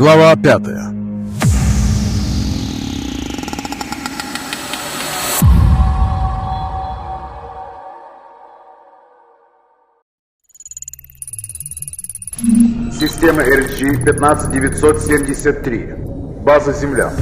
Глава пятая Система RG 15973. База Земля.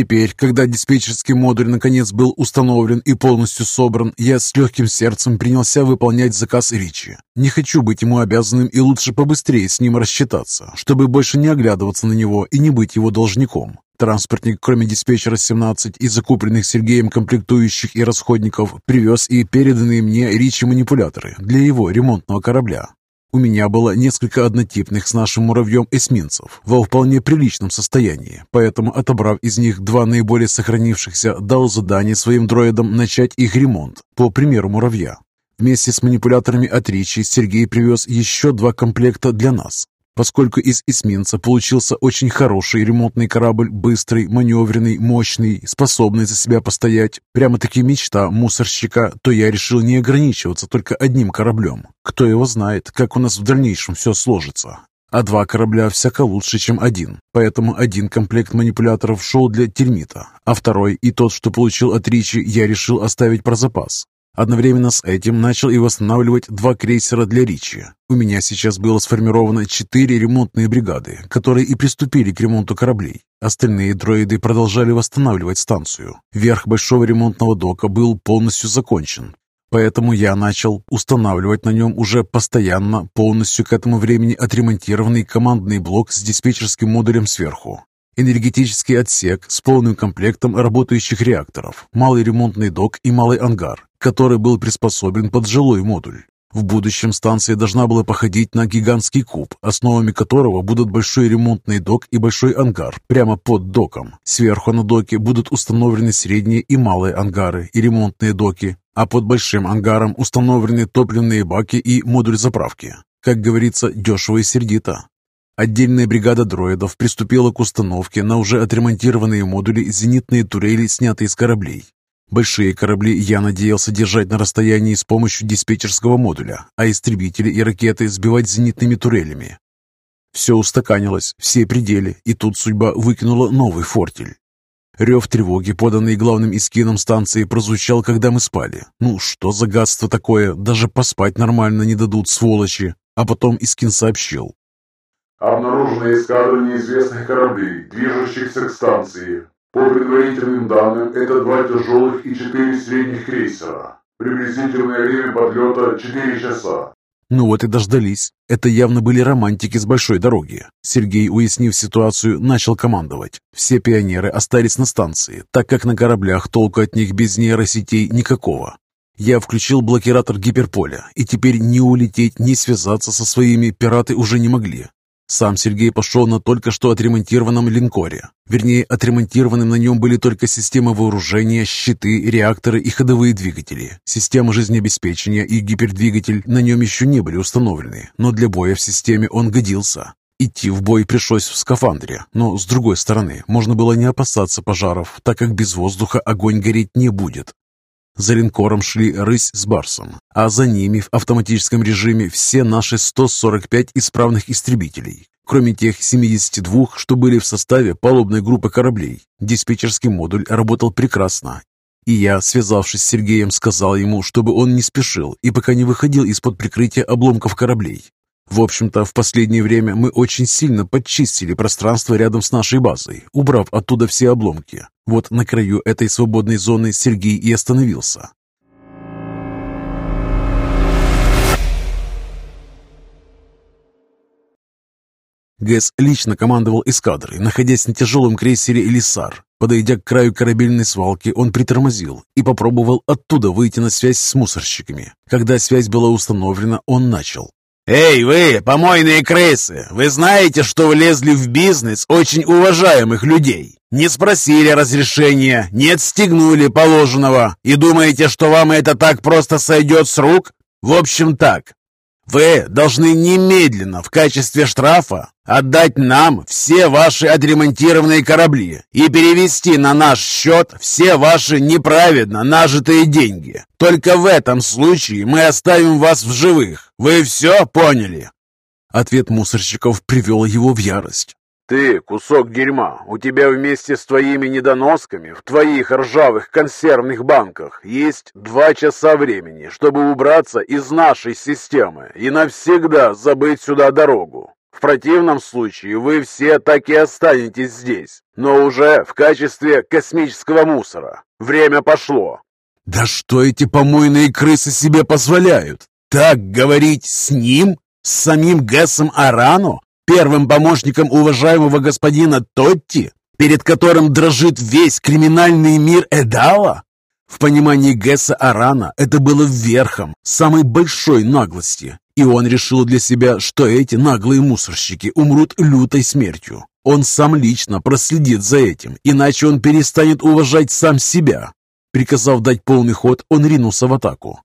Теперь, когда диспетчерский модуль наконец был установлен и полностью собран, я с легким сердцем принялся выполнять заказ Ричи. Не хочу быть ему обязанным и лучше побыстрее с ним рассчитаться, чтобы больше не оглядываться на него и не быть его должником. Транспортник, кроме диспетчера 17 и закупленных Сергеем комплектующих и расходников, привез и переданные мне Ричи манипуляторы для его ремонтного корабля. У меня было несколько однотипных с нашим муравьем эсминцев во вполне приличном состоянии, поэтому, отобрав из них два наиболее сохранившихся, дал задание своим дроидам начать их ремонт, по примеру муравья. Вместе с манипуляторами от Ричи Сергей привез еще два комплекта для нас. Поскольку из эсминца получился очень хороший ремонтный корабль, быстрый, маневренный, мощный, способный за себя постоять, прямо-таки мечта мусорщика, то я решил не ограничиваться только одним кораблем. Кто его знает, как у нас в дальнейшем все сложится. А два корабля всяко лучше, чем один. Поэтому один комплект манипуляторов шел для термита, а второй и тот, что получил от Ричи, я решил оставить про запас. Одновременно с этим начал и восстанавливать два крейсера для Ричи. У меня сейчас было сформировано четыре ремонтные бригады, которые и приступили к ремонту кораблей. Остальные дроиды продолжали восстанавливать станцию. Верх большого ремонтного дока был полностью закончен. Поэтому я начал устанавливать на нем уже постоянно, полностью к этому времени отремонтированный командный блок с диспетчерским модулем сверху. Энергетический отсек с полным комплектом работающих реакторов, малый ремонтный док и малый ангар, который был приспособлен под жилой модуль. В будущем станция должна была походить на гигантский куб, основами которого будут большой ремонтный док и большой ангар прямо под доком. Сверху на доке будут установлены средние и малые ангары и ремонтные доки, а под большим ангаром установлены топливные баки и модуль заправки. Как говорится, дешево и сердито. Отдельная бригада дроидов приступила к установке на уже отремонтированные модули зенитные турели, снятые с кораблей. Большие корабли я надеялся держать на расстоянии с помощью диспетчерского модуля, а истребители и ракеты сбивать зенитными турелями. Все устаканилось, все пределы, и тут судьба выкинула новый фортель. Рев тревоги, поданный главным искином станции, прозвучал, когда мы спали. Ну, что за гадство такое, даже поспать нормально не дадут, сволочи. А потом Искин сообщил. Обнаружена эскадра неизвестных кораблей, движущихся к станции. По предварительным данным, это два тяжелых и четыре средних крейсера. Приблизительное время подлета 4 часа. Ну вот и дождались. Это явно были романтики с большой дороги. Сергей, уяснив ситуацию, начал командовать. Все пионеры остались на станции, так как на кораблях толку от них без нейросетей никакого. Я включил блокиратор гиперполя, и теперь ни улететь, ни связаться со своими пираты уже не могли. Сам Сергей пошел на только что отремонтированном линкоре. Вернее, отремонтированным на нем были только система вооружения, щиты, реакторы и ходовые двигатели. Система жизнеобеспечения и гипердвигатель на нем еще не были установлены, но для боя в системе он годился. Идти в бой пришлось в скафандре, но с другой стороны, можно было не опасаться пожаров, так как без воздуха огонь гореть не будет. За линкором шли рысь с барсом, а за ними в автоматическом режиме все наши 145 исправных истребителей, кроме тех 72, что были в составе палубной группы кораблей. Диспетчерский модуль работал прекрасно, и я, связавшись с Сергеем, сказал ему, чтобы он не спешил и пока не выходил из-под прикрытия обломков кораблей. В общем-то, в последнее время мы очень сильно подчистили пространство рядом с нашей базой, убрав оттуда все обломки. Вот на краю этой свободной зоны Сергей и остановился. Гэс лично командовал эскадрой, находясь на тяжелом крейсере «Элисар». Подойдя к краю корабельной свалки, он притормозил и попробовал оттуда выйти на связь с мусорщиками. Когда связь была установлена, он начал. «Эй, вы, помойные крысы, вы знаете, что влезли в бизнес очень уважаемых людей? Не спросили разрешения, не отстегнули положенного и думаете, что вам это так просто сойдет с рук? В общем так, вы должны немедленно в качестве штрафа отдать нам все ваши отремонтированные корабли и перевести на наш счет все ваши неправедно нажитые деньги. Только в этом случае мы оставим вас в живых. Вы все поняли?» Ответ мусорщиков привел его в ярость. «Ты, кусок дерьма, у тебя вместе с твоими недоносками в твоих ржавых консервных банках есть два часа времени, чтобы убраться из нашей системы и навсегда забыть сюда дорогу. В противном случае вы все так и останетесь здесь, но уже в качестве космического мусора. Время пошло». «Да что эти помойные крысы себе позволяют? Так говорить с ним? С самим Гэсом Арано? первым помощником уважаемого господина Тотти, перед которым дрожит весь криминальный мир Эдала? В понимании Гесса Арана это было верхом самой большой наглости, и он решил для себя, что эти наглые мусорщики умрут лютой смертью. Он сам лично проследит за этим, иначе он перестанет уважать сам себя. Приказав дать полный ход, он ринулся в атаку.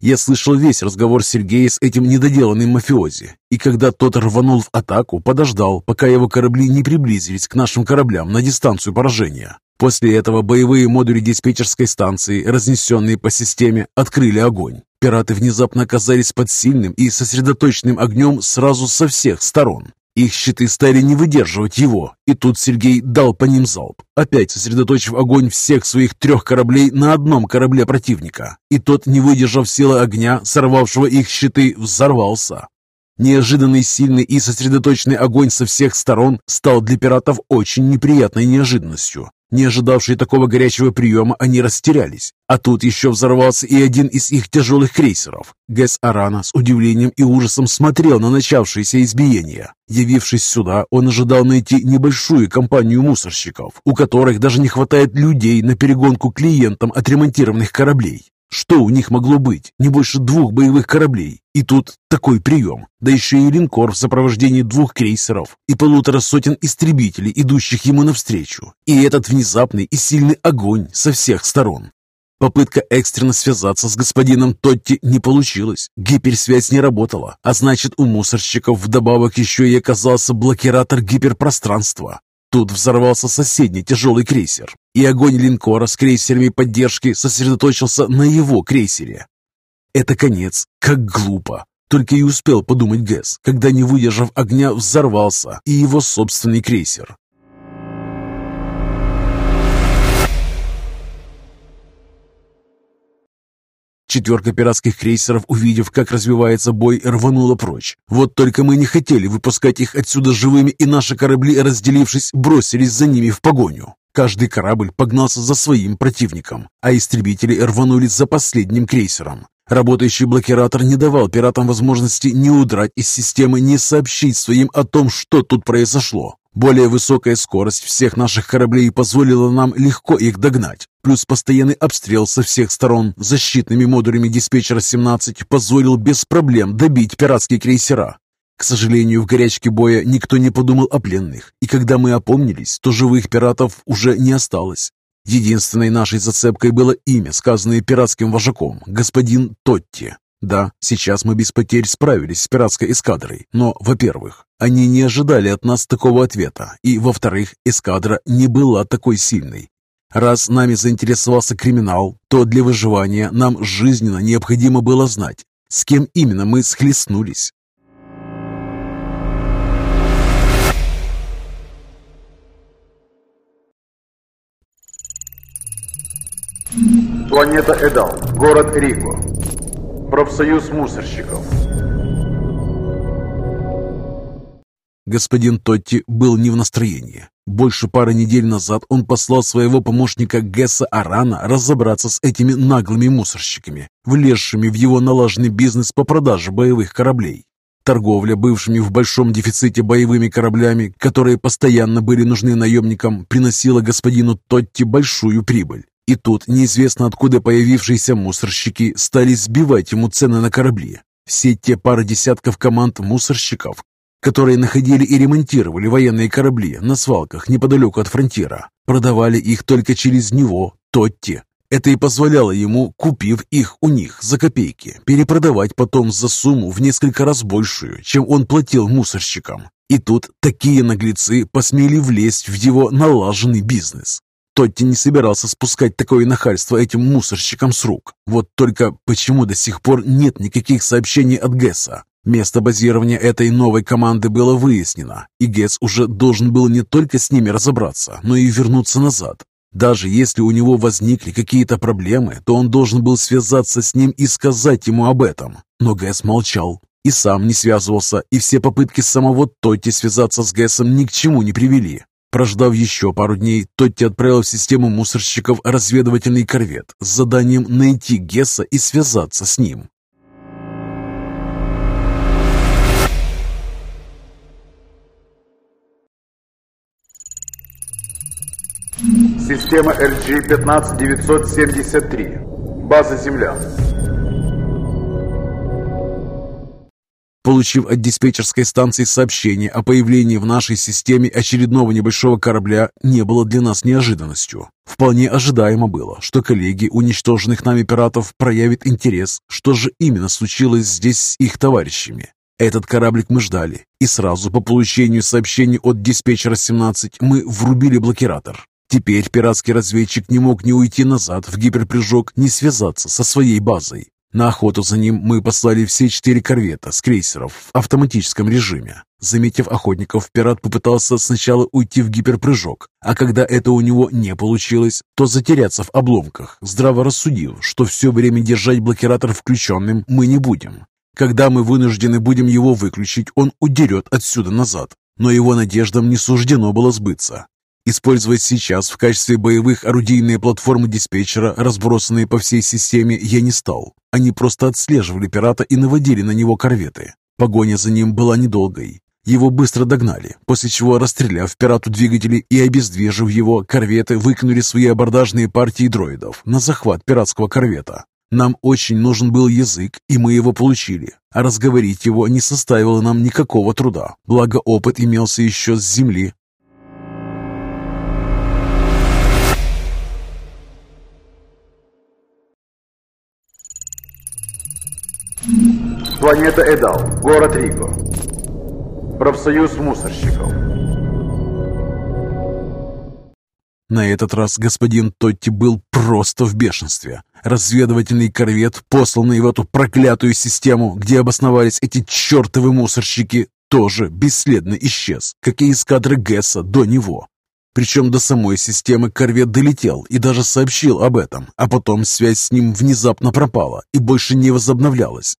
Я слышал весь разговор Сергея с этим недоделанным мафиози, и когда тот рванул в атаку, подождал, пока его корабли не приблизились к нашим кораблям на дистанцию поражения. После этого боевые модули диспетчерской станции, разнесенные по системе, открыли огонь. Пираты внезапно оказались под сильным и сосредоточенным огнем сразу со всех сторон. Их щиты стали не выдерживать его, и тут Сергей дал по ним залп, опять сосредоточив огонь всех своих трех кораблей на одном корабле противника. И тот, не выдержав силы огня, сорвавшего их щиты, взорвался. Неожиданный, сильный и сосредоточенный огонь со всех сторон стал для пиратов очень неприятной неожиданностью. Не ожидавшие такого горячего приема, они растерялись. А тут еще взорвался и один из их тяжелых крейсеров. Гэс Арана с удивлением и ужасом смотрел на начавшееся избиение. Явившись сюда, он ожидал найти небольшую компанию мусорщиков, у которых даже не хватает людей на перегонку клиентам отремонтированных кораблей. Что у них могло быть? Не больше двух боевых кораблей. И тут такой прием. Да еще и линкор в сопровождении двух крейсеров и полутора сотен истребителей, идущих ему навстречу. И этот внезапный и сильный огонь со всех сторон. Попытка экстренно связаться с господином Тотти не получилась. Гиперсвязь не работала, а значит у мусорщиков вдобавок еще и оказался блокиратор гиперпространства. Тут взорвался соседний тяжелый крейсер, и огонь линкора с крейсерами поддержки сосредоточился на его крейсере. Это конец, как глупо. Только и успел подумать Гэс, когда, не выдержав огня, взорвался и его собственный крейсер. Четверка пиратских крейсеров, увидев, как развивается бой, рванула прочь. Вот только мы не хотели выпускать их отсюда живыми, и наши корабли, разделившись, бросились за ними в погоню. Каждый корабль погнался за своим противником, а истребители рванули за последним крейсером. Работающий блокиратор не давал пиратам возможности ни удрать из системы, ни сообщить своим о том, что тут произошло. Более высокая скорость всех наших кораблей позволила нам легко их догнать. Плюс постоянный обстрел со всех сторон защитными модулями диспетчера-17 позволил без проблем добить пиратские крейсера. К сожалению, в горячке боя никто не подумал о пленных, и когда мы опомнились, то живых пиратов уже не осталось. Единственной нашей зацепкой было имя, сказанное пиратским вожаком, господин Тотти. Да, сейчас мы без потерь справились с пиратской эскадрой, но, во-первых, они не ожидали от нас такого ответа, и, во-вторых, эскадра не была такой сильной. Раз нами заинтересовался криминал, то для выживания нам жизненно необходимо было знать, с кем именно мы схлестнулись. Планета Эдал, город Рико, профсоюз мусорщиков. Господин Тотти был не в настроении. Больше пары недель назад он послал своего помощника Гесса Арана разобраться с этими наглыми мусорщиками, влезшими в его налаженный бизнес по продаже боевых кораблей. Торговля бывшими в большом дефиците боевыми кораблями, которые постоянно были нужны наемникам, приносила господину Тотти большую прибыль. И тут неизвестно откуда появившиеся мусорщики стали сбивать ему цены на корабли. Все те пары десятков команд мусорщиков, которые находили и ремонтировали военные корабли на свалках неподалеку от фронтира, продавали их только через него, Тотти. Это и позволяло ему, купив их у них за копейки, перепродавать потом за сумму в несколько раз большую, чем он платил мусорщикам. И тут такие наглецы посмели влезть в его налаженный бизнес. Тотти не собирался спускать такое нахальство этим мусорщикам с рук. Вот только почему до сих пор нет никаких сообщений от Гесса? Место базирования этой новой команды было выяснено, и Гесс уже должен был не только с ними разобраться, но и вернуться назад. Даже если у него возникли какие-то проблемы, то он должен был связаться с ним и сказать ему об этом. Но Гэс молчал и сам не связывался, и все попытки самого Тотти связаться с Гэсом ни к чему не привели. Прождав еще пару дней, Тотти отправил в систему мусорщиков разведывательный корвет с заданием найти Гесса и связаться с ним. Система LG-15973. База Земля. Получив от диспетчерской станции сообщение о появлении в нашей системе очередного небольшого корабля, не было для нас неожиданностью. Вполне ожидаемо было, что коллеги уничтоженных нами пиратов проявят интерес, что же именно случилось здесь с их товарищами. Этот кораблик мы ждали, и сразу по получению сообщений от диспетчера 17 мы врубили блокиратор. Теперь пиратский разведчик не мог ни уйти назад в гиперпрыжок, ни связаться со своей базой. На охоту за ним мы послали все четыре корвета с крейсеров в автоматическом режиме. Заметив охотников, пират попытался сначала уйти в гиперпрыжок, а когда это у него не получилось, то затеряться в обломках, здраво рассудив, что все время держать блокиратор включенным мы не будем. Когда мы вынуждены будем его выключить, он удерет отсюда назад. Но его надеждам не суждено было сбыться. Использовать сейчас в качестве боевых орудийные платформы диспетчера, разбросанные по всей системе, я не стал. Они просто отслеживали пирата и наводили на него корветы. Погоня за ним была недолгой. Его быстро догнали, после чего, расстреляв пирату двигатели и обездвижив его, корветы выкинули свои абордажные партии дроидов на захват пиратского корвета. Нам очень нужен был язык, и мы его получили, а разговорить его не составило нам никакого труда, благо опыт имелся еще с земли, Планета Эдал. Город Рико. Профсоюз мусорщиков. На этот раз господин Тотти был просто в бешенстве. Разведывательный корвет, посланный в эту проклятую систему, где обосновались эти чертовы мусорщики, тоже бесследно исчез, как и эскадра Гесса до него. Причем до самой системы корвет долетел и даже сообщил об этом, а потом связь с ним внезапно пропала и больше не возобновлялась.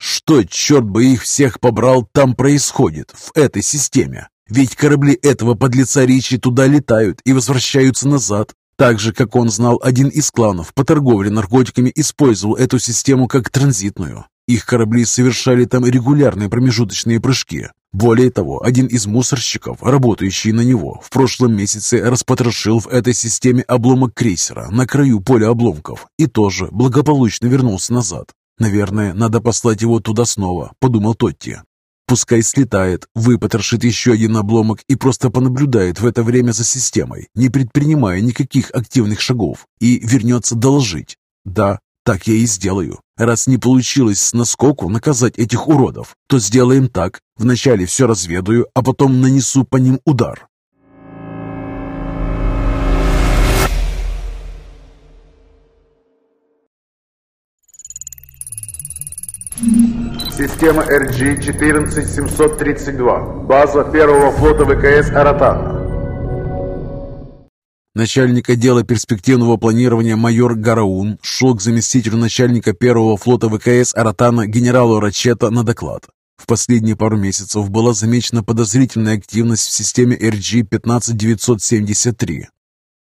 Что, черт бы их всех побрал, там происходит, в этой системе? Ведь корабли этого подлеца Ричи туда летают и возвращаются назад. Так же, как он знал, один из кланов по торговле наркотиками использовал эту систему как транзитную. Их корабли совершали там регулярные промежуточные прыжки. Более того, один из мусорщиков, работающий на него, в прошлом месяце распотрошил в этой системе обломок крейсера на краю поля обломков и тоже благополучно вернулся назад. «Наверное, надо послать его туда снова», — подумал Тотти. Пускай слетает, выпотрошит еще один обломок и просто понаблюдает в это время за системой, не предпринимая никаких активных шагов, и вернется доложить. Да, так я и сделаю. Раз не получилось с наскоку наказать этих уродов, то сделаем так. Вначале все разведаю, а потом нанесу по ним удар. Система RG-14732. База первого флота ВКС «Аратана». Начальник отдела перспективного планирования майор Гараун шел к заместителю начальника первого флота ВКС «Аратана» генералу Рачета на доклад. В последние пару месяцев была замечена подозрительная активность в системе RG-15973.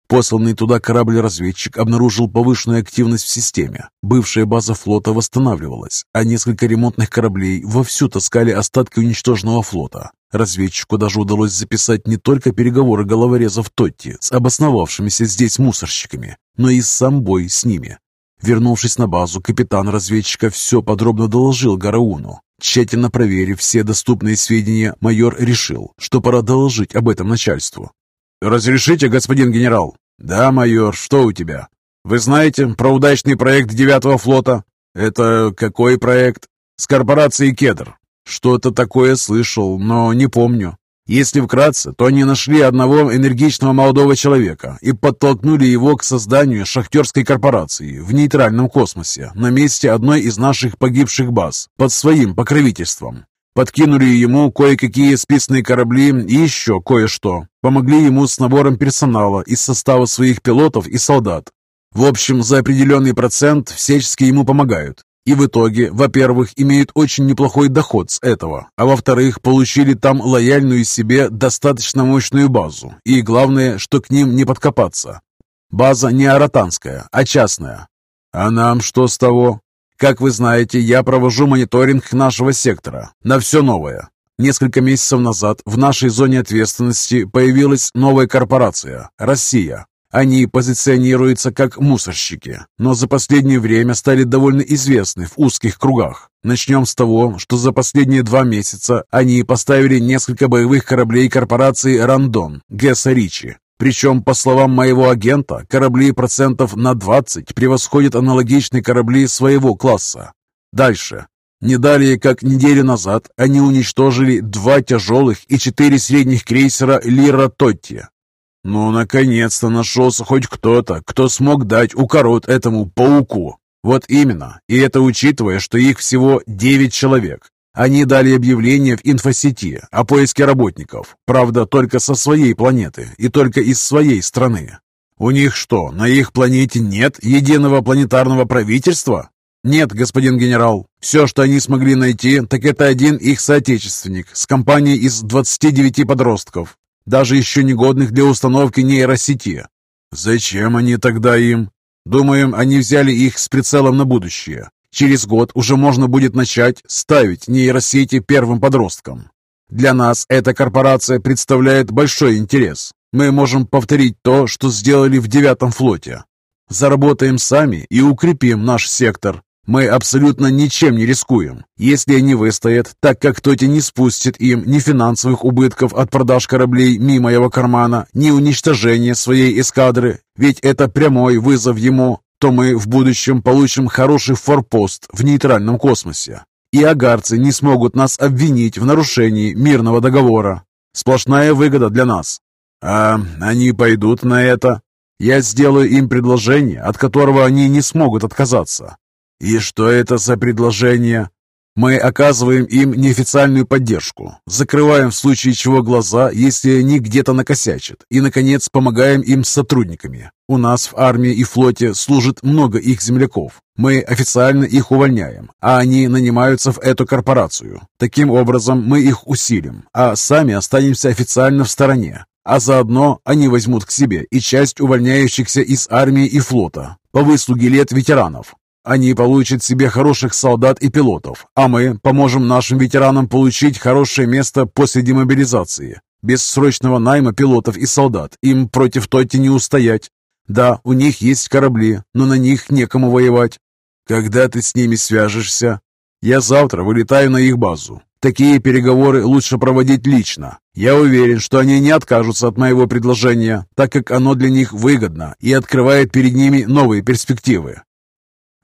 Посланный туда корабль-разведчик обнаружил повышенную активность в системе. Бывшая база флота восстанавливалась, а несколько ремонтных кораблей вовсю таскали остатки уничтоженного флота. Разведчику даже удалось записать не только переговоры головорезов Тотти с обосновавшимися здесь мусорщиками, но и сам бой с ними. Вернувшись на базу, капитан разведчика все подробно доложил Гарауну. Тщательно проверив все доступные сведения, майор решил, что пора доложить об этом начальству. «Разрешите, господин генерал?» «Да, майор, что у тебя?» «Вы знаете про удачный проект девятого флота?» «Это какой проект?» «С корпорацией «Кедр». «Что-то такое слышал, но не помню». Если вкратце, то они нашли одного энергичного молодого человека и подтолкнули его к созданию шахтерской корпорации в нейтральном космосе на месте одной из наших погибших баз под своим покровительством. Подкинули ему кое-какие списанные корабли и еще кое-что. Помогли ему с набором персонала из состава своих пилотов и солдат. В общем, за определенный процент всячески ему помогают. И в итоге, во-первых, имеют очень неплохой доход с этого, а во-вторых, получили там лояльную себе достаточно мощную базу. И главное, что к ним не подкопаться. База не аратанская, а частная. А нам что с того? Как вы знаете, я провожу мониторинг нашего сектора на все новое. Несколько месяцев назад в нашей зоне ответственности появилась новая корпорация – «Россия», они позиционируются как мусорщики, но за последнее время стали довольно известны в узких кругах. Начнем с того, что за последние два месяца они поставили несколько боевых кораблей корпорации «Рандон» Гесса Ричи. Причем, по словам моего агента, корабли процентов на 20 превосходят аналогичные корабли своего класса. Дальше. Не далее, как неделю назад, они уничтожили два тяжелых и четыре средних крейсера «Лира Тотти», ну, наконец-то нашелся хоть кто-то, кто смог дать укорот этому пауку. Вот именно, и это учитывая, что их всего 9 человек. Они дали объявление в инфосети о поиске работников, правда, только со своей планеты и только из своей страны. У них что, на их планете нет единого планетарного правительства? Нет, господин генерал. Все, что они смогли найти, так это один их соотечественник с компанией из 29 подростков даже еще негодных для установки нейросети. Зачем они тогда им? Думаем, они взяли их с прицелом на будущее. Через год уже можно будет начать ставить нейросети первым подросткам. Для нас эта корпорация представляет большой интерес. Мы можем повторить то, что сделали в девятом флоте. Заработаем сами и укрепим наш сектор. Мы абсолютно ничем не рискуем. Если они выстоят, так как кто-то не спустит им ни финансовых убытков от продаж кораблей мимо его кармана, ни уничтожения своей эскадры, ведь это прямой вызов ему, то мы в будущем получим хороший форпост в нейтральном космосе. И агарцы не смогут нас обвинить в нарушении мирного договора. Сплошная выгода для нас. А они пойдут на это? Я сделаю им предложение, от которого они не смогут отказаться. «И что это за предложение?» «Мы оказываем им неофициальную поддержку, закрываем в случае чего глаза, если они где-то накосячат, и, наконец, помогаем им с сотрудниками. У нас в армии и флоте служит много их земляков. Мы официально их увольняем, а они нанимаются в эту корпорацию. Таким образом, мы их усилим, а сами останемся официально в стороне. А заодно они возьмут к себе и часть увольняющихся из армии и флота по выслуге лет ветеранов. Они получат себе хороших солдат и пилотов, а мы поможем нашим ветеранам получить хорошее место после демобилизации. Без срочного найма пилотов и солдат им против Тотти не устоять. Да, у них есть корабли, но на них некому воевать. Когда ты с ними свяжешься? Я завтра вылетаю на их базу. Такие переговоры лучше проводить лично. Я уверен, что они не откажутся от моего предложения, так как оно для них выгодно и открывает перед ними новые перспективы.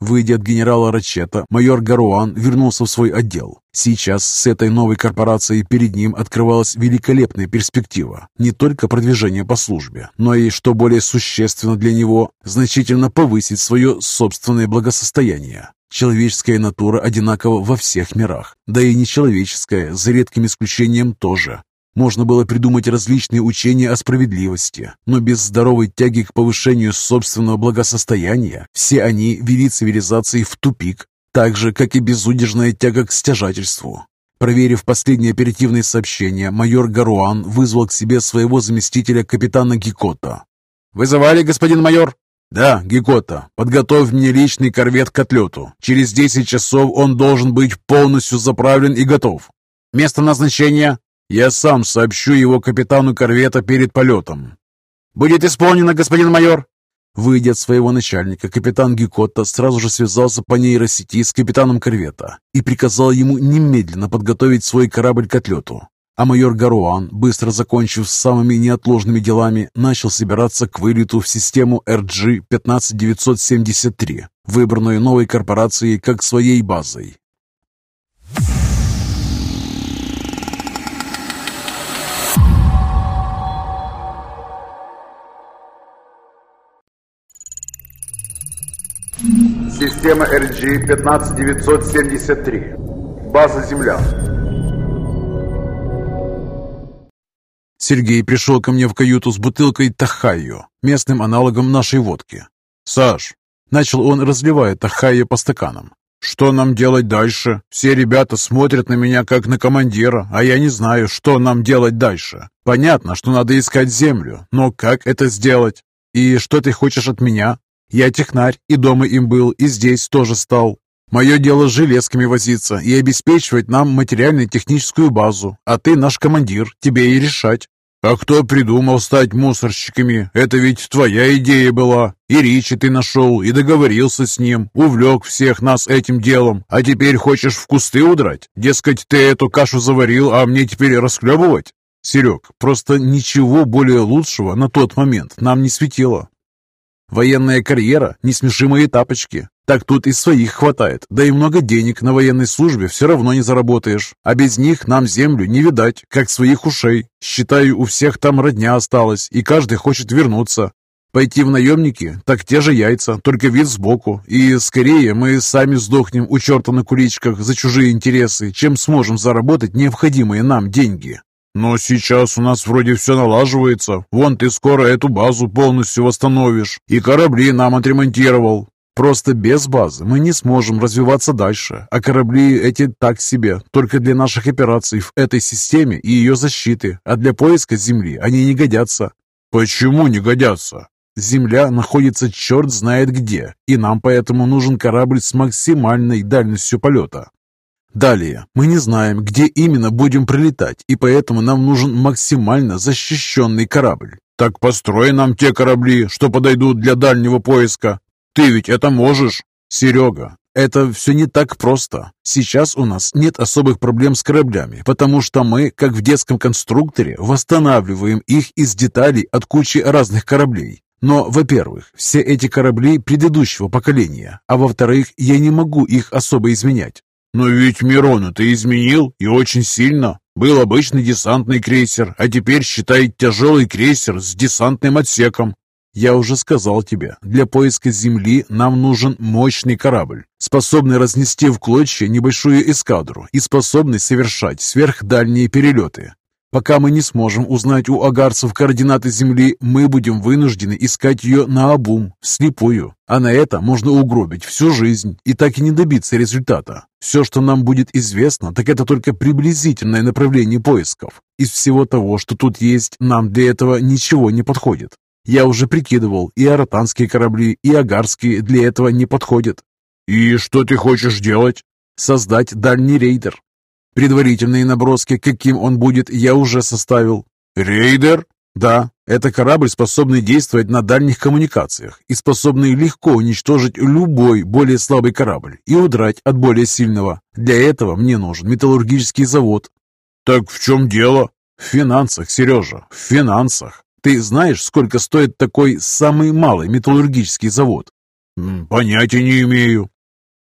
Выйдя от генерала Рачета, майор Гаруан вернулся в свой отдел. Сейчас с этой новой корпорацией перед ним открывалась великолепная перспектива. Не только продвижение по службе, но и, что более существенно для него, значительно повысить свое собственное благосостояние. Человеческая натура одинакова во всех мирах, да и нечеловеческая, за редким исключением, тоже. Можно было придумать различные учения о справедливости, но без здоровой тяги к повышению собственного благосостояния все они вели цивилизации в тупик, так же, как и безудержная тяга к стяжательству. Проверив последние оперативные сообщения, майор Гаруан вызвал к себе своего заместителя капитана Гикота. «Вызывали, господин майор?» «Да, Гикота, подготовь мне личный корвет к отлету. Через 10 часов он должен быть полностью заправлен и готов. Место назначения я сам сообщу его капитану корвета перед полетом. Будет исполнено, господин майор. Выйдя от своего начальника, капитан Гикотта сразу же связался по нейросети с капитаном корвета и приказал ему немедленно подготовить свой корабль к отлету. А майор Гаруан, быстро закончив с самыми неотложными делами, начал собираться к вылету в систему RG-15973, выбранную новой корпорацией как своей базой. Система RG-15973. База «Земля». Сергей пришел ко мне в каюту с бутылкой Тахайо, местным аналогом нашей водки. «Саш», — начал он, разливая Тахайо по стаканам, «что нам делать дальше? Все ребята смотрят на меня как на командира, а я не знаю, что нам делать дальше. Понятно, что надо искать землю, но как это сделать? И что ты хочешь от меня? Я технарь, и дома им был, и здесь тоже стал. Мое дело с железками возиться и обеспечивать нам материально-техническую базу, а ты наш командир, тебе и решать. «А кто придумал стать мусорщиками? Это ведь твоя идея была. И Ричи ты нашел, и договорился с ним, увлек всех нас этим делом. А теперь хочешь в кусты удрать? Дескать, ты эту кашу заварил, а мне теперь расхлебывать?» «Серег, просто ничего более лучшего на тот момент нам не светило. Военная карьера – не смеши мои тапочки. Так тут и своих хватает, да и много денег на военной службе все равно не заработаешь. А без них нам землю не видать, как своих ушей. Считаю, у всех там родня осталась, и каждый хочет вернуться. Пойти в наемники, так те же яйца, только вид сбоку. И скорее мы сами сдохнем у черта на куличках за чужие интересы, чем сможем заработать необходимые нам деньги. Но сейчас у нас вроде все налаживается. Вон ты скоро эту базу полностью восстановишь. И корабли нам отремонтировал. Просто без базы мы не сможем развиваться дальше, а корабли эти так себе, только для наших операций в этой системе и ее защиты, а для поиска Земли они не годятся. Почему не годятся? Земля находится черт знает где, и нам поэтому нужен корабль с максимальной дальностью полета. Далее, мы не знаем, где именно будем прилетать, и поэтому нам нужен максимально защищенный корабль. Так построй нам те корабли, что подойдут для дальнего поиска. Ты ведь это можешь, Серега. Это все не так просто. Сейчас у нас нет особых проблем с кораблями, потому что мы, как в детском конструкторе, восстанавливаем их из деталей от кучи разных кораблей. Но, во-первых, все эти корабли предыдущего поколения, а во-вторых, я не могу их особо изменять. Но ведь Мирона ты изменил и очень сильно. Был обычный десантный крейсер, а теперь считай тяжелый крейсер с десантным отсеком. Я уже сказал тебе, для поиска Земли нам нужен мощный корабль, способный разнести в клочья небольшую эскадру и способный совершать сверхдальние перелеты. Пока мы не сможем узнать у агарцев координаты Земли, мы будем вынуждены искать ее наобум, вслепую. А на это можно угробить всю жизнь и так и не добиться результата. Все, что нам будет известно, так это только приблизительное направление поисков. Из всего того, что тут есть, нам для этого ничего не подходит. Я уже прикидывал, и аратанские корабли, и агарские для этого не подходят. «И что ты хочешь делать?» «Создать дальний рейдер. Предварительные наброски, каким он будет, я уже составил». «Рейдер?» «Да, это корабль, способный действовать на дальних коммуникациях и способный легко уничтожить любой более слабый корабль и удрать от более сильного. Для этого мне нужен металлургический завод». «Так в чем дело?» «В финансах, Сережа, в финансах. Ты знаешь, сколько стоит такой самый малый металлургический завод? Понятия не имею.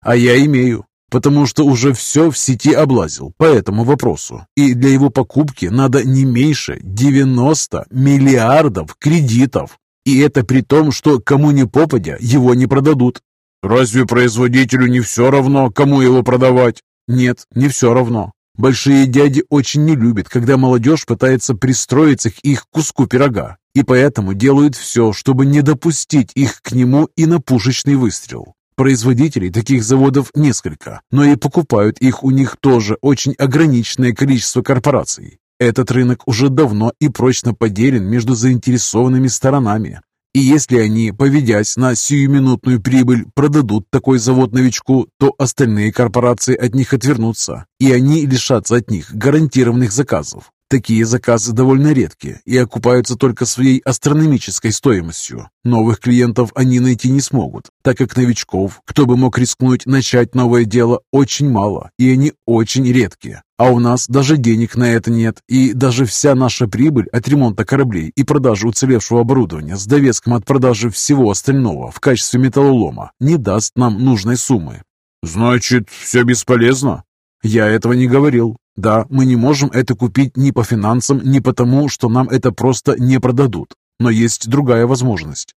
А я имею, потому что уже все в сети облазил по этому вопросу. И для его покупки надо не меньше 90 миллиардов кредитов. И это при том, что кому ни попадя, его не продадут. Разве производителю не все равно, кому его продавать? Нет, не все равно. Большие дяди очень не любят, когда молодежь пытается пристроиться к их куску пирога, и поэтому делают все, чтобы не допустить их к нему и на пушечный выстрел. Производителей таких заводов несколько, но и покупают их у них тоже очень ограниченное количество корпораций. Этот рынок уже давно и прочно поделен между заинтересованными сторонами. И если они, поведясь на сиюминутную прибыль, продадут такой завод новичку, то остальные корпорации от них отвернутся, и они лишатся от них гарантированных заказов. Такие заказы довольно редкие и окупаются только своей астрономической стоимостью. Новых клиентов они найти не смогут, так как новичков, кто бы мог рискнуть начать новое дело, очень мало, и они очень редкие. А у нас даже денег на это нет, и даже вся наша прибыль от ремонта кораблей и продажи уцелевшего оборудования с довеском от продажи всего остального в качестве металлолома не даст нам нужной суммы. «Значит, все бесполезно?» «Я этого не говорил. Да, мы не можем это купить ни по финансам, ни потому, что нам это просто не продадут. Но есть другая возможность.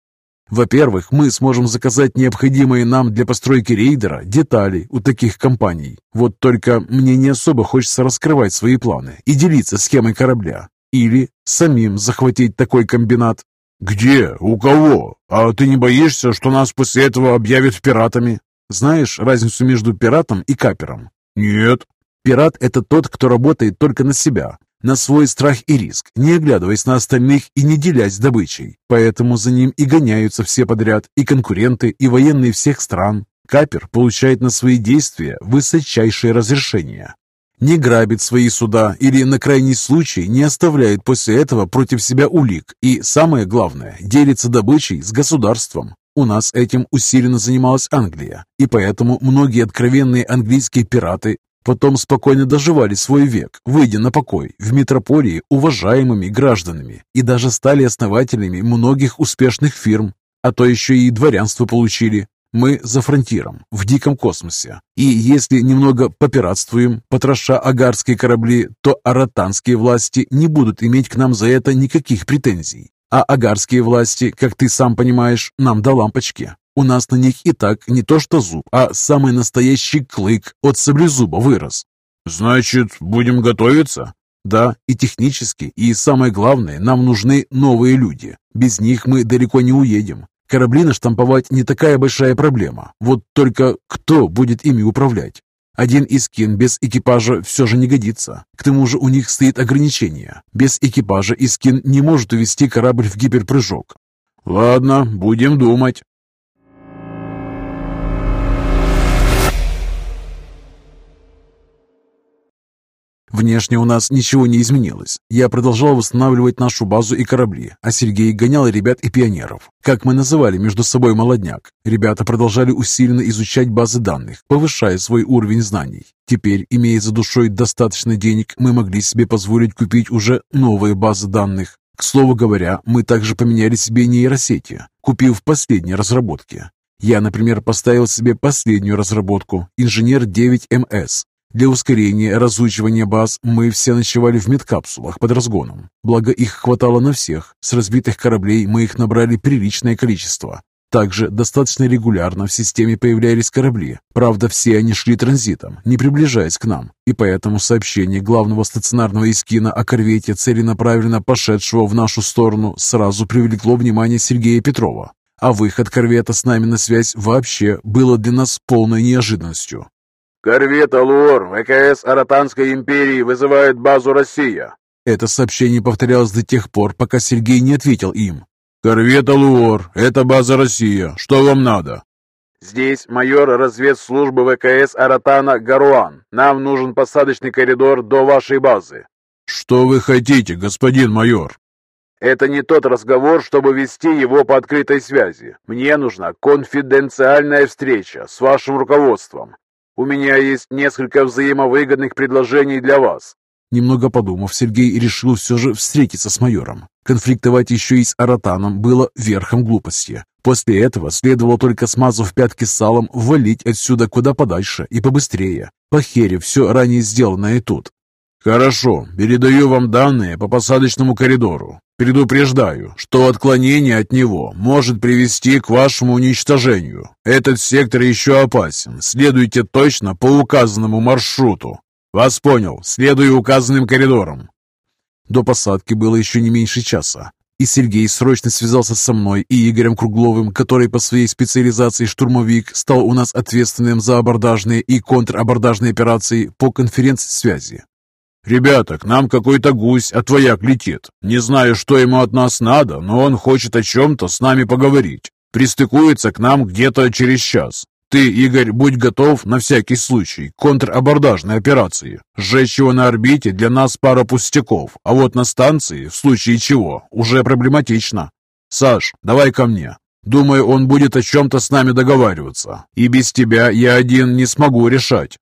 Во-первых, мы сможем заказать необходимые нам для постройки рейдера детали у таких компаний. Вот только мне не особо хочется раскрывать свои планы и делиться схемой корабля. Или самим захватить такой комбинат. «Где? У кого? А ты не боишься, что нас после этого объявят пиратами?» Знаешь разницу между пиратом и капером? «Нет». Пират – это тот, кто работает только на себя, на свой страх и риск, не оглядываясь на остальных и не делясь добычей. Поэтому за ним и гоняются все подряд, и конкуренты, и военные всех стран. Капер получает на свои действия высочайшее разрешение. Не грабит свои суда или на крайний случай не оставляет после этого против себя улик и, самое главное, делится добычей с государством. У нас этим усиленно занималась Англия, и поэтому многие откровенные английские пираты потом спокойно доживали свой век, выйдя на покой в метрополии уважаемыми гражданами и даже стали основателями многих успешных фирм, а то еще и дворянство получили. Мы за фронтиром, в диком космосе. И если немного попиратствуем, потроша агарские корабли, то аратанские власти не будут иметь к нам за это никаких претензий. А агарские власти, как ты сам понимаешь, нам до лампочки. У нас на них и так не то что зуб, а самый настоящий клык от саблезуба вырос. Значит, будем готовиться? Да, и технически, и самое главное, нам нужны новые люди. Без них мы далеко не уедем. Корабли наштамповать не такая большая проблема. Вот только кто будет ими управлять? Один Искин без экипажа все же не годится. К тому же у них стоит ограничение. Без экипажа Искин не может увести корабль в гиперпрыжок. Ладно, будем думать. Внешне у нас ничего не изменилось. Я продолжал восстанавливать нашу базу и корабли, а Сергей гонял ребят и пионеров, как мы называли между собой молодняк. Ребята продолжали усиленно изучать базы данных, повышая свой уровень знаний. Теперь, имея за душой достаточно денег, мы могли себе позволить купить уже новые базы данных. К слову говоря, мы также поменяли себе нейросети, купив последние разработки. Я, например, поставил себе последнюю разработку «Инженер 9МС», для ускорения разучивания баз мы все ночевали в медкапсулах под разгоном. Благо их хватало на всех. С разбитых кораблей мы их набрали приличное количество. Также достаточно регулярно в системе появлялись корабли. Правда, все они шли транзитом, не приближаясь к нам. И поэтому сообщение главного стационарного эскина о корвете, целенаправленно пошедшего в нашу сторону, сразу привлекло внимание Сергея Петрова. А выход корвета с нами на связь вообще было для нас полной неожиданностью. Корвет «Алуор» ВКС Аратанской империи вызывает базу «Россия». Это сообщение повторялось до тех пор, пока Сергей не ответил им. «Корвет «Алуор», это база «Россия». Что вам надо?» «Здесь майор разведслужбы ВКС Аратана Гаруан. Нам нужен посадочный коридор до вашей базы». «Что вы хотите, господин майор?» Это не тот разговор, чтобы вести его по открытой связи. Мне нужна конфиденциальная встреча с вашим руководством. У меня есть несколько взаимовыгодных предложений для вас». Немного подумав, Сергей решил все же встретиться с майором. Конфликтовать еще и с Аратаном было верхом глупости. После этого следовало только смазав пятки салом, валить отсюда куда подальше и побыстрее, похерив все ранее сделанное тут. «Хорошо, передаю вам данные по посадочному коридору. Предупреждаю, что отклонение от него может привести к вашему уничтожению. Этот сектор еще опасен. Следуйте точно по указанному маршруту. Вас понял. Следую указанным коридорам». До посадки было еще не меньше часа, и Сергей срочно связался со мной и Игорем Кругловым, который по своей специализации штурмовик стал у нас ответственным за абордажные и контрабордажные операции по конференц-связи. «Ребята, к нам какой-то гусь, а твояк летит. Не знаю, что ему от нас надо, но он хочет о чем-то с нами поговорить. Пристыкуется к нам где-то через час. Ты, Игорь, будь готов на всякий случай к контрабордажной операции. Сжечь его на орбите для нас пара пустяков, а вот на станции, в случае чего, уже проблематично. Саш, давай ко мне. Думаю, он будет о чем-то с нами договариваться. И без тебя я один не смогу решать.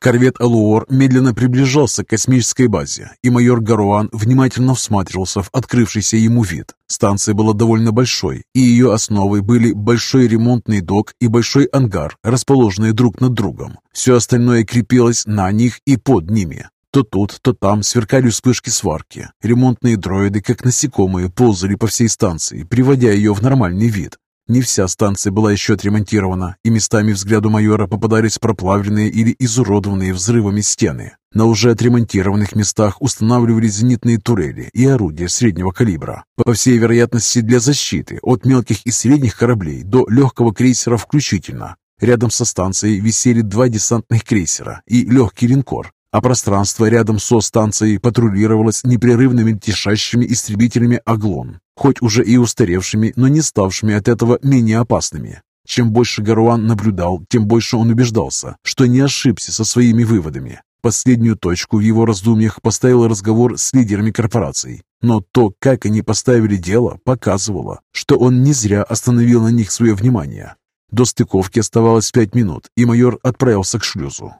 Корвет «Алуор» медленно приближался к космической базе, и майор Гаруан внимательно всматривался в открывшийся ему вид. Станция была довольно большой, и ее основой были большой ремонтный док и большой ангар, расположенные друг над другом. Все остальное крепилось на них и под ними. То тут, то там сверкали вспышки сварки. Ремонтные дроиды, как насекомые, ползали по всей станции, приводя ее в нормальный вид. Не вся станция была еще отремонтирована, и местами взгляду майора попадались проплавленные или изуродованные взрывами стены. На уже отремонтированных местах устанавливались зенитные турели и орудия среднего калибра, по всей вероятности для защиты от мелких и средних кораблей до легкого крейсера включительно. Рядом со станцией висели два десантных крейсера и легкий линкор, а пространство рядом со станцией патрулировалось непрерывными тишащими истребителями «Аглон», хоть уже и устаревшими, но не ставшими от этого менее опасными. Чем больше Гаруан наблюдал, тем больше он убеждался, что не ошибся со своими выводами. Последнюю точку в его раздумьях поставил разговор с лидерами корпораций. Но то, как они поставили дело, показывало, что он не зря остановил на них свое внимание. До стыковки оставалось пять минут, и майор отправился к шлюзу.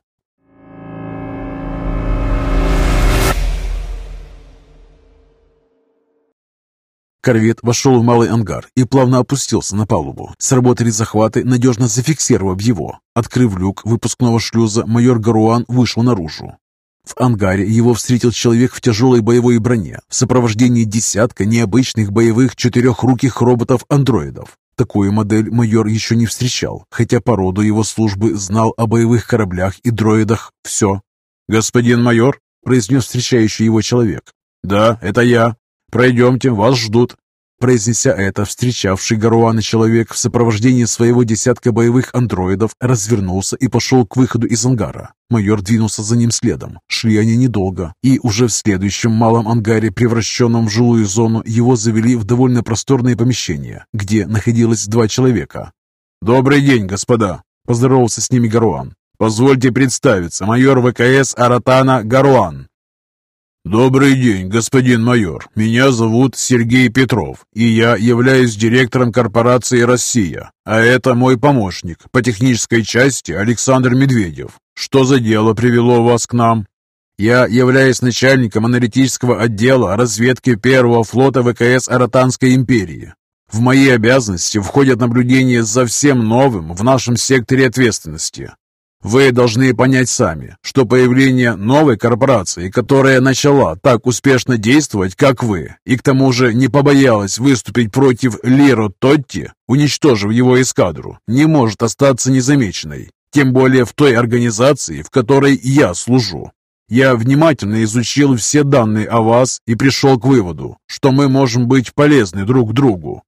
Корвет вошел в малый ангар и плавно опустился на палубу. Сработали захваты, надежно зафиксировав его. Открыв люк выпускного шлюза, майор Гаруан вышел наружу. В ангаре его встретил человек в тяжелой боевой броне в сопровождении десятка необычных боевых четырехруких роботов-андроидов. Такую модель майор еще не встречал, хотя по роду его службы знал о боевых кораблях и дроидах все. «Господин майор», — произнес встречающий его человек. «Да, это я», «Пройдемте, вас ждут». Произнеся это, встречавший Гаруана человек в сопровождении своего десятка боевых андроидов развернулся и пошел к выходу из ангара. Майор двинулся за ним следом. Шли они недолго, и уже в следующем малом ангаре, превращенном в жилую зону, его завели в довольно просторное помещение, где находилось два человека. «Добрый день, господа!» – поздоровался с ними Гаруан. «Позвольте представиться, майор ВКС Аратана Гаруан». «Добрый день, господин майор. Меня зовут Сергей Петров, и я являюсь директором корпорации «Россия». А это мой помощник по технической части Александр Медведев. Что за дело привело вас к нам?» Я являюсь начальником аналитического отдела разведки первого флота ВКС Аратанской империи. В мои обязанности входят наблюдение за всем новым в нашем секторе ответственности, вы должны понять сами, что появление новой корпорации, которая начала так успешно действовать, как вы, и к тому же не побоялась выступить против Лиро Тотти, уничтожив его эскадру, не может остаться незамеченной. Тем более в той организации, в которой я служу. Я внимательно изучил все данные о вас и пришел к выводу, что мы можем быть полезны друг другу.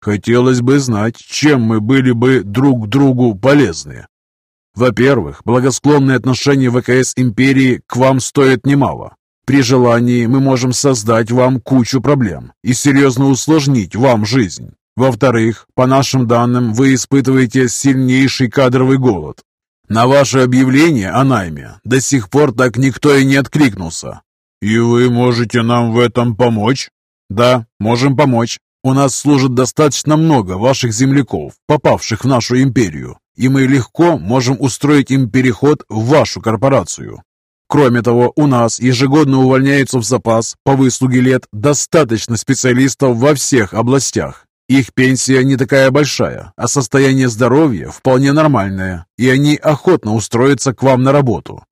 Хотелось бы знать, чем мы были бы друг другу полезны. Во-первых, благосклонное отношение ВКС империи к вам стоит немало. При желании мы можем создать вам кучу проблем и серьезно усложнить вам жизнь. Во-вторых, по нашим данным, вы испытываете сильнейший кадровый голод. На ваше объявление о найме до сих пор так никто и не откликнулся. И вы можете нам в этом помочь? Да, можем помочь. У нас служит достаточно много ваших земляков, попавших в нашу империю, и мы легко можем устроить им переход в вашу корпорацию. Кроме того, у нас ежегодно увольняются в запас по выслуге лет достаточно специалистов во всех областях. Их пенсия не такая большая, а состояние здоровья вполне нормальное, и они охотно устроятся к вам на работу.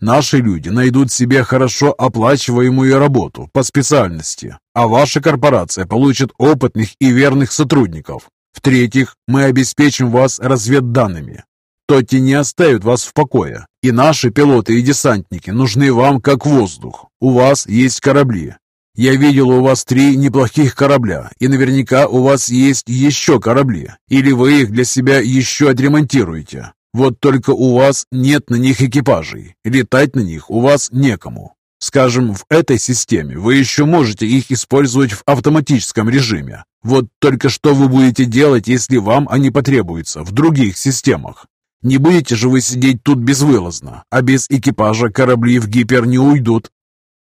Наши люди найдут себе хорошо оплачиваемую работу по специальности, а ваша корпорация получит опытных и верных сотрудников, в-третьих, мы обеспечим вас разведданными. Тотти не оставит вас в покое, и наши пилоты и десантники нужны вам как воздух. У вас есть корабли. Я видел у вас три неплохих корабля, и наверняка у вас есть еще корабли, или вы их для себя еще отремонтируете. Вот только у вас нет на них экипажей, летать на них у вас некому. Скажем, в этой системе вы еще можете их использовать в автоматическом режиме. Вот только что вы будете делать, если вам они потребуются в других системах? Не будете же вы сидеть тут безвылазно, а без экипажа корабли в гипер не уйдут.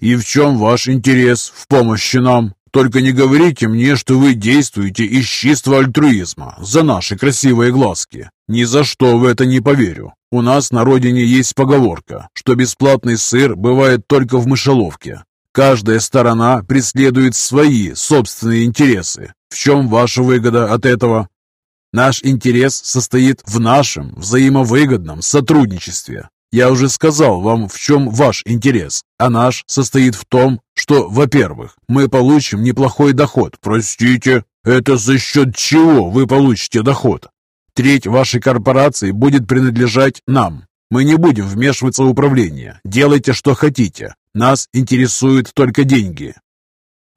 И в чем ваш интерес в помощи нам? Только не говорите мне, что вы действуете из чистого альтруизма за наши красивые глазки. Ни за что в это не поверю. У нас на родине есть поговорка, что бесплатный сыр бывает только в мышеловке. Каждая сторона преследует свои собственные интересы. В чем ваша выгода от этого? Наш интерес состоит в нашем взаимовыгодном сотрудничестве. Я уже сказал вам, в чем ваш интерес, а наш состоит в том, что, во-первых, мы получим неплохой доход. Простите, это за счет чего вы получите доход? Треть вашей корпорации будет принадлежать нам. Мы не будем вмешиваться в управление. Делайте, что хотите. Нас интересуют только деньги.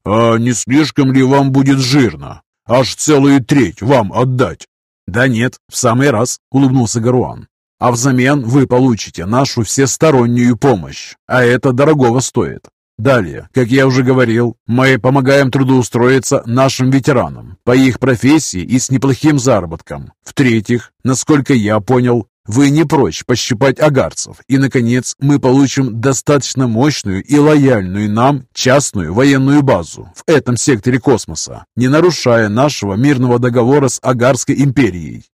А не слишком ли вам будет жирно? Аж целую треть вам отдать? Да нет, в самый раз, улыбнулся Гаруан. А взамен вы получите нашу всестороннюю помощь, а это дорогого стоит. Далее, как я уже говорил, мы помогаем трудоустроиться нашим ветеранам по их профессии и с неплохим заработком. В-третьих, насколько я понял, вы не прочь пощипать агарцев. И, наконец, мы получим достаточно мощную и лояльную нам частную военную базу в этом секторе космоса, не нарушая нашего мирного договора с Агарской империей.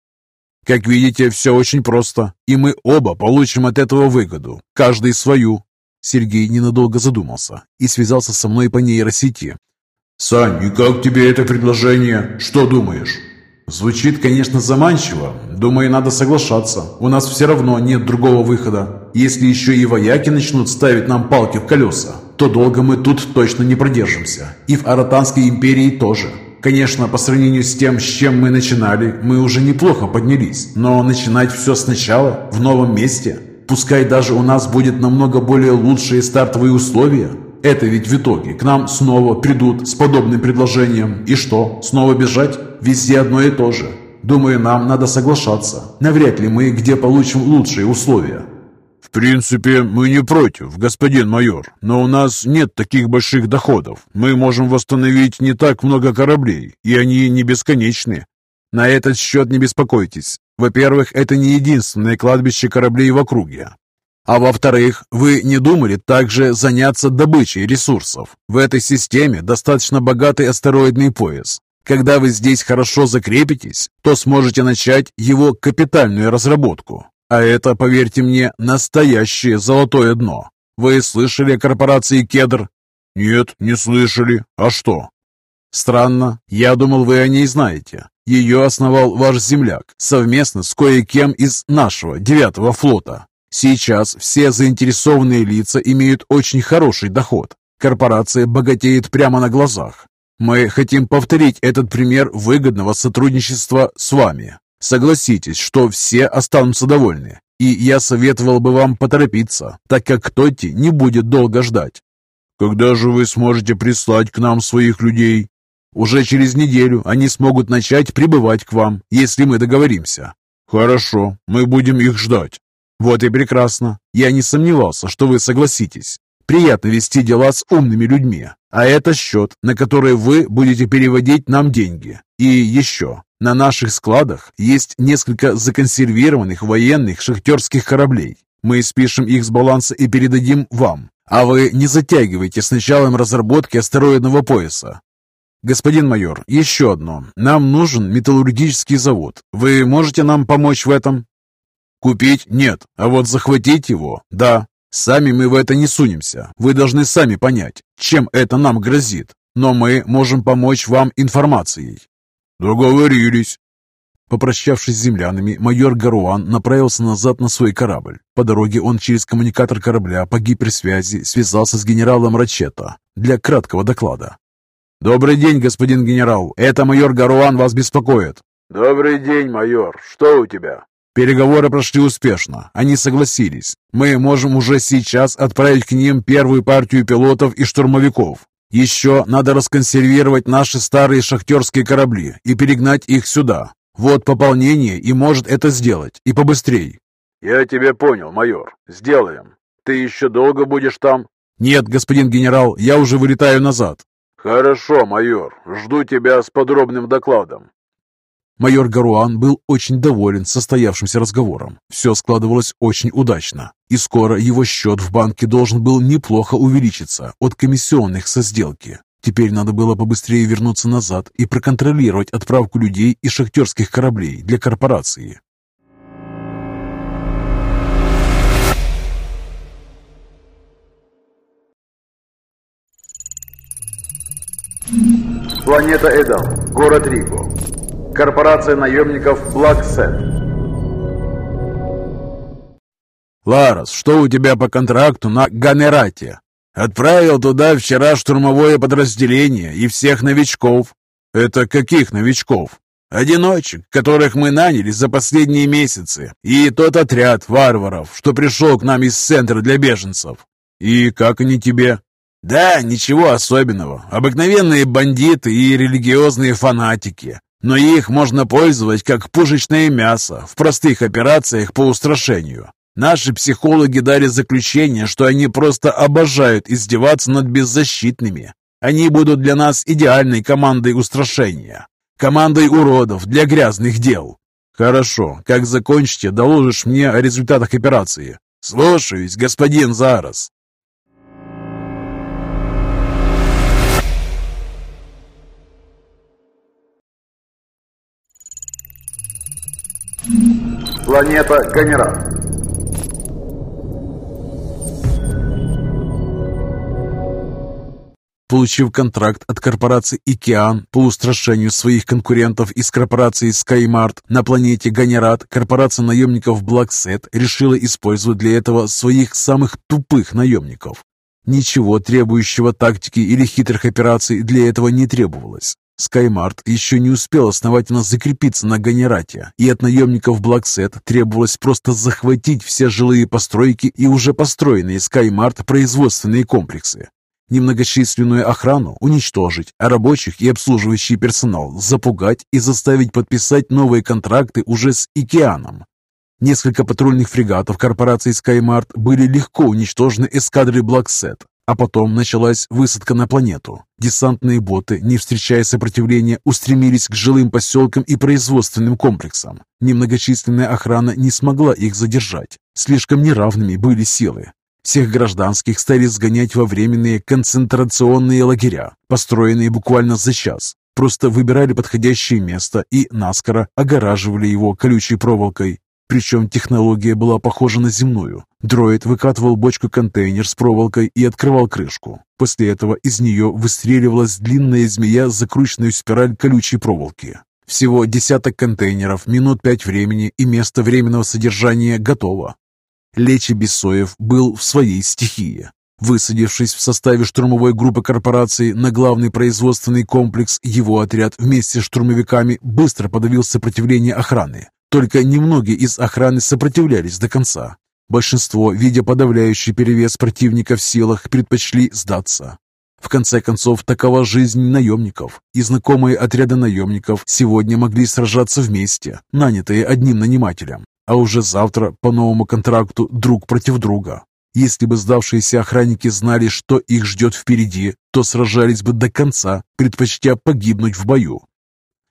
Как видите, все очень просто, и мы оба получим от этого выгоду, каждый свою. Сергей ненадолго задумался и связался со мной по нейросети. «Сань, и как тебе это предложение? Что думаешь?» Звучит, конечно, заманчиво. Думаю, надо соглашаться. У нас все равно нет другого выхода. Если еще и вояки начнут ставить нам палки в колеса, то долго мы тут точно не продержимся. И в Аратанской империи тоже. Конечно, по сравнению с тем, с чем мы начинали, мы уже неплохо поднялись. Но начинать все сначала, в новом месте, пускай даже у нас будет намного более лучшие стартовые условия, это ведь в итоге к нам снова придут с подобным предложением. И что, снова бежать? Везде одно и то же. Думаю, нам надо соглашаться. Навряд ли мы где получим лучшие условия. «В принципе, мы не против, господин майор, но у нас нет таких больших доходов. Мы можем восстановить не так много кораблей, и они не бесконечны. На этот счет не беспокойтесь. Во-первых, это не единственное кладбище кораблей в округе. А во-вторых, вы не думали также заняться добычей ресурсов? В этой системе достаточно богатый астероидный пояс. Когда вы здесь хорошо закрепитесь, то сможете начать его капитальную разработку. А это, поверьте мне, настоящее золотое дно. Вы слышали о корпорации «Кедр»? Нет, не слышали. А что? Странно. Я думал, вы о ней знаете. Ее основал ваш земляк совместно с кое-кем из нашего девятого флота. Сейчас все заинтересованные лица имеют очень хороший доход. Корпорация богатеет прямо на глазах. Мы хотим повторить этот пример выгодного сотрудничества с вами. Согласитесь, что все останутся довольны. И я советовал бы вам поторопиться, так как Тотти не будет долго ждать. Когда же вы сможете прислать к нам своих людей? Уже через неделю они смогут начать прибывать к вам, если мы договоримся. Хорошо, мы будем их ждать. Вот и прекрасно. Я не сомневался, что вы согласитесь. Приятно вести дела с умными людьми. А это счет, на который вы будете переводить нам деньги. И еще. На наших складах есть несколько законсервированных военных шахтерских кораблей. Мы спишем их с баланса и передадим вам. А вы не затягивайте с началом разработки астероидного пояса. Господин майор, еще одно. Нам нужен металлургический завод. Вы можете нам помочь в этом? Купить – нет, а вот захватить его – да. Сами мы в это не сунемся. Вы должны сами понять, чем это нам грозит. Но мы можем помочь вам информацией». «Договорились». Попрощавшись с землянами, майор Гаруан направился назад на свой корабль. По дороге он через коммуникатор корабля по гиперсвязи связался с генералом Рачета для краткого доклада. «Добрый день, господин генерал. Это майор Гаруан вас беспокоит». «Добрый день, майор. Что у тебя?» Переговоры прошли успешно. Они согласились. Мы можем уже сейчас отправить к ним первую партию пилотов и штурмовиков. Еще надо расконсервировать наши старые шахтерские корабли и перегнать их сюда. Вот пополнение и может это сделать. И побыстрей. Я тебя понял, майор. Сделаем. Ты еще долго будешь там? Нет, господин генерал, я уже вылетаю назад. Хорошо, майор. Жду тебя с подробным докладом. Майор Гаруан был очень доволен состоявшимся разговором. Все складывалось очень удачно, и скоро его счет в банке должен был неплохо увеличиться от комиссионных со сделки. Теперь надо было побыстрее вернуться назад и проконтролировать отправку людей и шахтерских кораблей для корпорации. Планета Эдам, город Риго. Корпорация наемников Set. «Ларос, что у тебя по контракту на Ганерате?» «Отправил туда вчера штурмовое подразделение и всех новичков». «Это каких новичков?» «Одиночек, которых мы наняли за последние месяцы, и тот отряд варваров, что пришел к нам из центра для беженцев». «И как они тебе?» «Да, ничего особенного. Обыкновенные бандиты и религиозные фанатики. Но их можно пользовать как пушечное мясо в простых операциях по устрашению. Наши психологи дали заключение, что они просто обожают издеваться над беззащитными. Они будут для нас идеальной командой устрашения. Командой уродов для грязных дел. Хорошо, как закончите, доложишь мне о результатах операции. Слушаюсь, господин Зарос. Планета Ганерат. Получив контракт от корпорации «Океан» по устрашению своих конкурентов из корпорации «Скаймарт» на планете Ганерат, корпорация наемников «Блэксет» решила использовать для этого своих самых тупых наемников. Ничего требующего тактики или хитрых операций для этого не требовалось. Скаймарт еще не успел основательно закрепиться на Ганерате, и от наемников Блэксет требовалось просто захватить все жилые постройки и уже построенные Скаймарт производственные комплексы. Немногочисленную охрану уничтожить, а рабочих и обслуживающий персонал запугать и заставить подписать новые контракты уже с Океаном. Несколько патрульных фрегатов корпорации Skymart были легко уничтожены эскадрой Blackset, а потом началась высадка на планету. Десантные боты, не встречая сопротивления, устремились к жилым поселкам и производственным комплексам. Немногочисленная охрана не смогла их задержать. Слишком неравными были силы. Всех гражданских стали сгонять во временные концентрационные лагеря, построенные буквально за час. Просто выбирали подходящее место и наскоро огораживали его колючей проволокой. Причем технология была похожа на земную. Дроид выкатывал бочку-контейнер с проволокой и открывал крышку. После этого из нее выстреливалась длинная змея с закрученной спираль колючей проволоки. Всего десяток контейнеров, минут пять времени и место временного содержания готово. Лечи Бессоев был в своей стихии. Высадившись в составе штурмовой группы корпорации на главный производственный комплекс, его отряд вместе с штурмовиками быстро подавил сопротивление охраны. Только немногие из охраны сопротивлялись до конца. Большинство, видя подавляющий перевес противника в силах, предпочли сдаться. В конце концов, такова жизнь наемников, и знакомые отряды наемников сегодня могли сражаться вместе, нанятые одним нанимателем, а уже завтра по новому контракту друг против друга. Если бы сдавшиеся охранники знали, что их ждет впереди, то сражались бы до конца, предпочтя погибнуть в бою.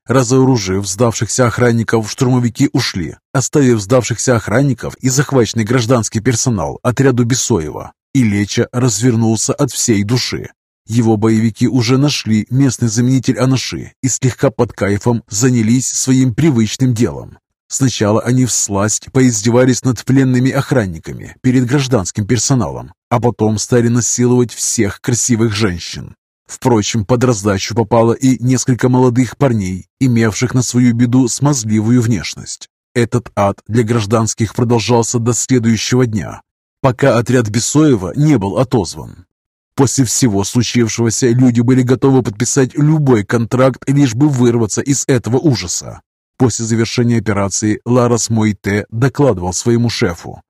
Разоружив сдавшихся охранников, штурмовики ушли, оставив сдавшихся охранников и захваченный гражданский персонал отряду Бесоева. И Леча развернулся от всей души. Его боевики уже нашли местный заменитель Анаши и слегка под кайфом занялись своим привычным делом. Сначала они всласть поиздевались над пленными охранниками перед гражданским персоналом, а потом стали насиловать всех красивых женщин. Впрочем, под раздачу попало и несколько молодых парней, имевших на свою беду смазливую внешность. Этот ад для гражданских продолжался до следующего дня, пока отряд Бесоева не был отозван. После всего случившегося люди были готовы подписать любой контракт, лишь бы вырваться из этого ужаса. После завершения операции Ларас Мойте докладывал своему шефу.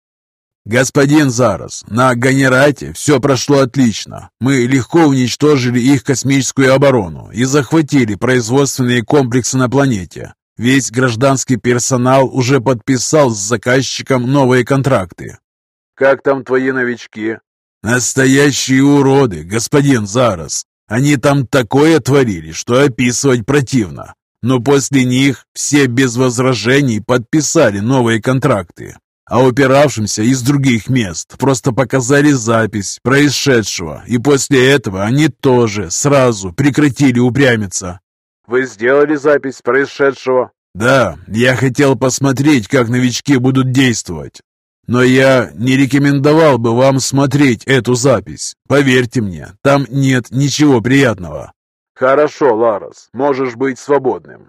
«Господин Зарос, на Ганерате все прошло отлично. Мы легко уничтожили их космическую оборону и захватили производственные комплексы на планете. Весь гражданский персонал уже подписал с заказчиком новые контракты». «Как там твои новички?» «Настоящие уроды, господин Зарос. Они там такое творили, что описывать противно. Но после них все без возражений подписали новые контракты а упиравшимся из других мест просто показали запись происшедшего, и после этого они тоже сразу прекратили упрямиться. «Вы сделали запись происшедшего?» «Да, я хотел посмотреть, как новички будут действовать. Но я не рекомендовал бы вам смотреть эту запись. Поверьте мне, там нет ничего приятного». «Хорошо, Ларос, можешь быть свободным.